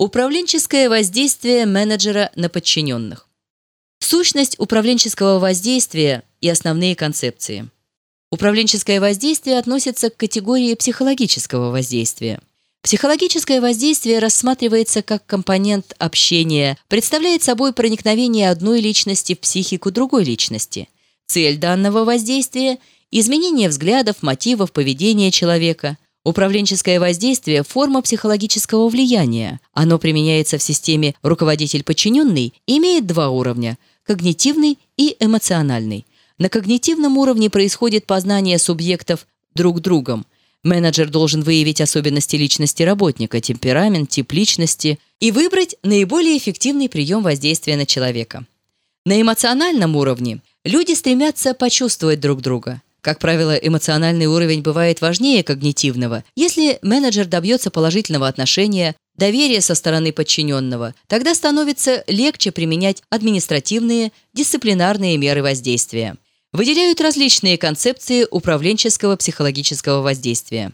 Управленческое воздействие менеджера на подчиненных. Сущность управленческого воздействия и основные концепции. Управленческое воздействие относится к категории психологического воздействия. Психологическое воздействие рассматривается как компонент общения, представляет собой проникновение одной личности в психику другой личности. Цель данного воздействия – изменение взглядов, мотивов, поведения человека – Управленческое воздействие – форма психологического влияния. Оно применяется в системе руководитель-подчиненный имеет два уровня – когнитивный и эмоциональный. На когнитивном уровне происходит познание субъектов друг другом. Менеджер должен выявить особенности личности работника, темперамент, тип личности и выбрать наиболее эффективный прием воздействия на человека. На эмоциональном уровне люди стремятся почувствовать друг друга – как правило, эмоциональный уровень бывает важнее когнитивного. Если менеджер добьется положительного отношения, доверия со стороны подчиненного, тогда становится легче применять административные, дисциплинарные меры воздействия. Выделяют различные концепции управленческого психологического воздействия.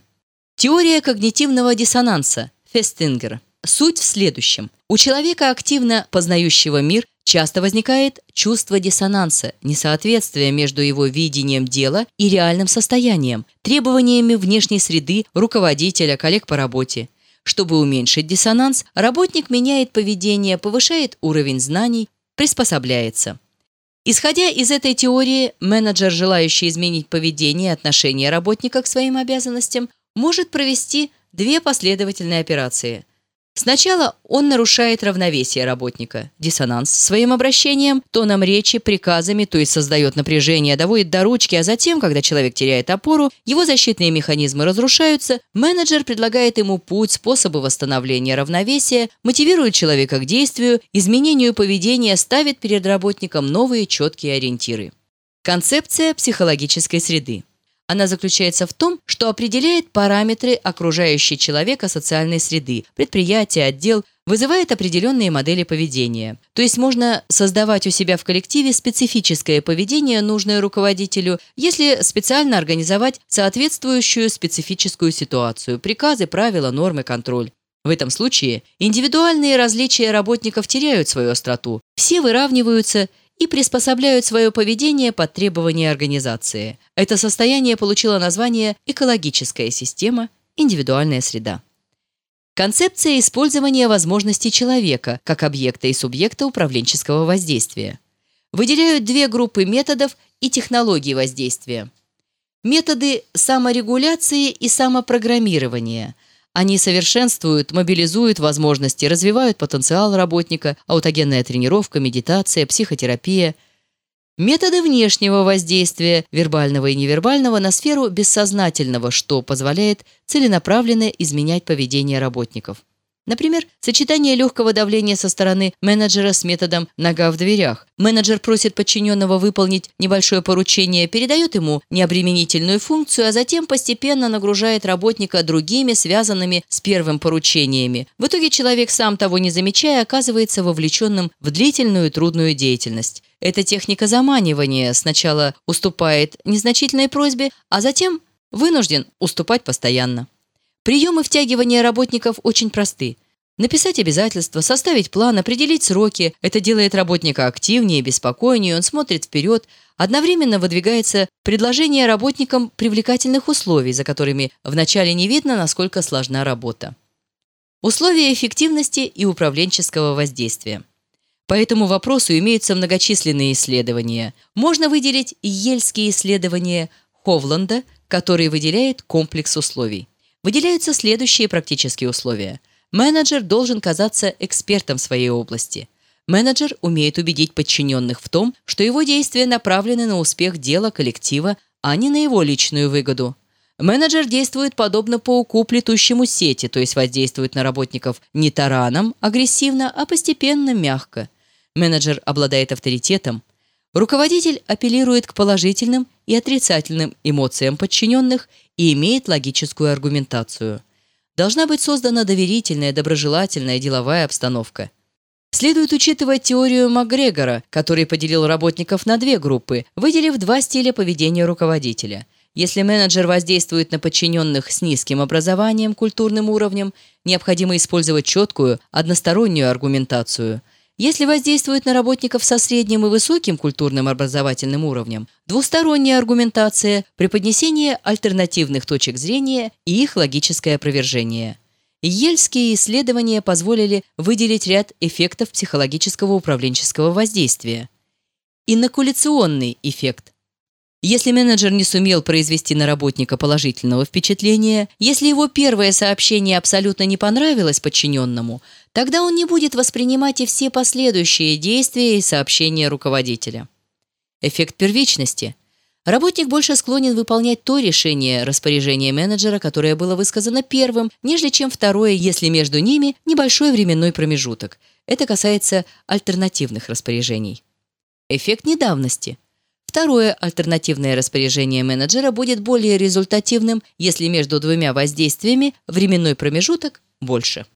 Теория когнитивного диссонанса Фестингер. Суть в следующем. У человека, активно познающего мир, часто возникает чувство диссонанса, несоответствия между его видением дела и реальным состоянием, требованиями внешней среды, руководителя, коллег по работе. Чтобы уменьшить диссонанс, работник меняет поведение, повышает уровень знаний, приспособляется. Исходя из этой теории, менеджер, желающий изменить поведение и отношение работника к своим обязанностям, может провести две последовательные операции – Сначала он нарушает равновесие работника, диссонанс своим обращением, тоном речи, приказами, то есть создает напряжение, доводит до ручки, а затем, когда человек теряет опору, его защитные механизмы разрушаются, менеджер предлагает ему путь, способы восстановления равновесия, мотивирует человека к действию, изменению поведения, ставит перед работником новые четкие ориентиры. Концепция психологической среды. Она заключается в том, что определяет параметры окружающей человека социальной среды, предприятия, отдел, вызывает определенные модели поведения. То есть можно создавать у себя в коллективе специфическое поведение, нужное руководителю, если специально организовать соответствующую специфическую ситуацию, приказы, правила, нормы, контроль. В этом случае индивидуальные различия работников теряют свою остроту, все выравниваются и приспособляют свое поведение под требования организации. Это состояние получило название «экологическая система. Индивидуальная среда». Концепция использования возможностей человека как объекта и субъекта управленческого воздействия. Выделяют две группы методов и технологий воздействия. Методы саморегуляции и самопрограммирования – они совершенствуют, мобилизуют возможности, развивают потенциал работника, аутогенная тренировка, медитация, психотерапия. Методы внешнего воздействия, вербального и невербального, на сферу бессознательного, что позволяет целенаправленно изменять поведение работников. Например, сочетание легкого давления со стороны менеджера с методом «нога в дверях». Менеджер просит подчиненного выполнить небольшое поручение, передает ему необременительную функцию, а затем постепенно нагружает работника другими, связанными с первым поручениями. В итоге человек, сам того не замечая, оказывается вовлеченным в длительную трудную деятельность. Эта техника заманивания сначала уступает незначительной просьбе, а затем вынужден уступать постоянно. Приемы втягивания работников очень просты. Написать обязательства, составить план, определить сроки. Это делает работника активнее, беспокойнее, он смотрит вперед. Одновременно выдвигается предложение работникам привлекательных условий, за которыми вначале не видно, насколько сложна работа. Условия эффективности и управленческого воздействия. По этому вопросу имеются многочисленные исследования. Можно выделить ельские исследования Ховланда, который выделяет комплекс условий. Выделяются следующие практические условия. Менеджер должен казаться экспертом своей области. Менеджер умеет убедить подчиненных в том, что его действия направлены на успех дела коллектива, а не на его личную выгоду. Менеджер действует подобно пауку, плетущему сети, то есть воздействует на работников не тараном, агрессивно, а постепенно, мягко. Менеджер обладает авторитетом. Руководитель апеллирует к положительным и отрицательным эмоциям подчиненных и имеет логическую аргументацию. Должна быть создана доверительная, доброжелательная деловая обстановка. Следует учитывать теорию Макгрегора, который поделил работников на две группы, выделив два стиля поведения руководителя. Если менеджер воздействует на подчиненных с низким образованием, культурным уровнем, необходимо использовать четкую, одностороннюю аргументацию. Если воздействует на работников со средним и высоким культурным образовательным уровнем, двусторонняя аргументация, преподнесение альтернативных точек зрения и их логическое опровержение. Ельские исследования позволили выделить ряд эффектов психологического управленческого воздействия. Инокуляционный эффект – если менеджер не сумел произвести на работника положительного впечатления, если его первое сообщение абсолютно не понравилось подчиненному, тогда он не будет воспринимать и все последующие действия и сообщения руководителя. Эффект первичности. Работник больше склонен выполнять то решение распоряжения менеджера, которое было высказано первым, нежели чем второе, если между ними небольшой временной промежуток. Это касается альтернативных распоряжений. Эффект недавности – Второе альтернативное распоряжение менеджера будет более результативным, если между двумя воздействиями временной промежуток больше.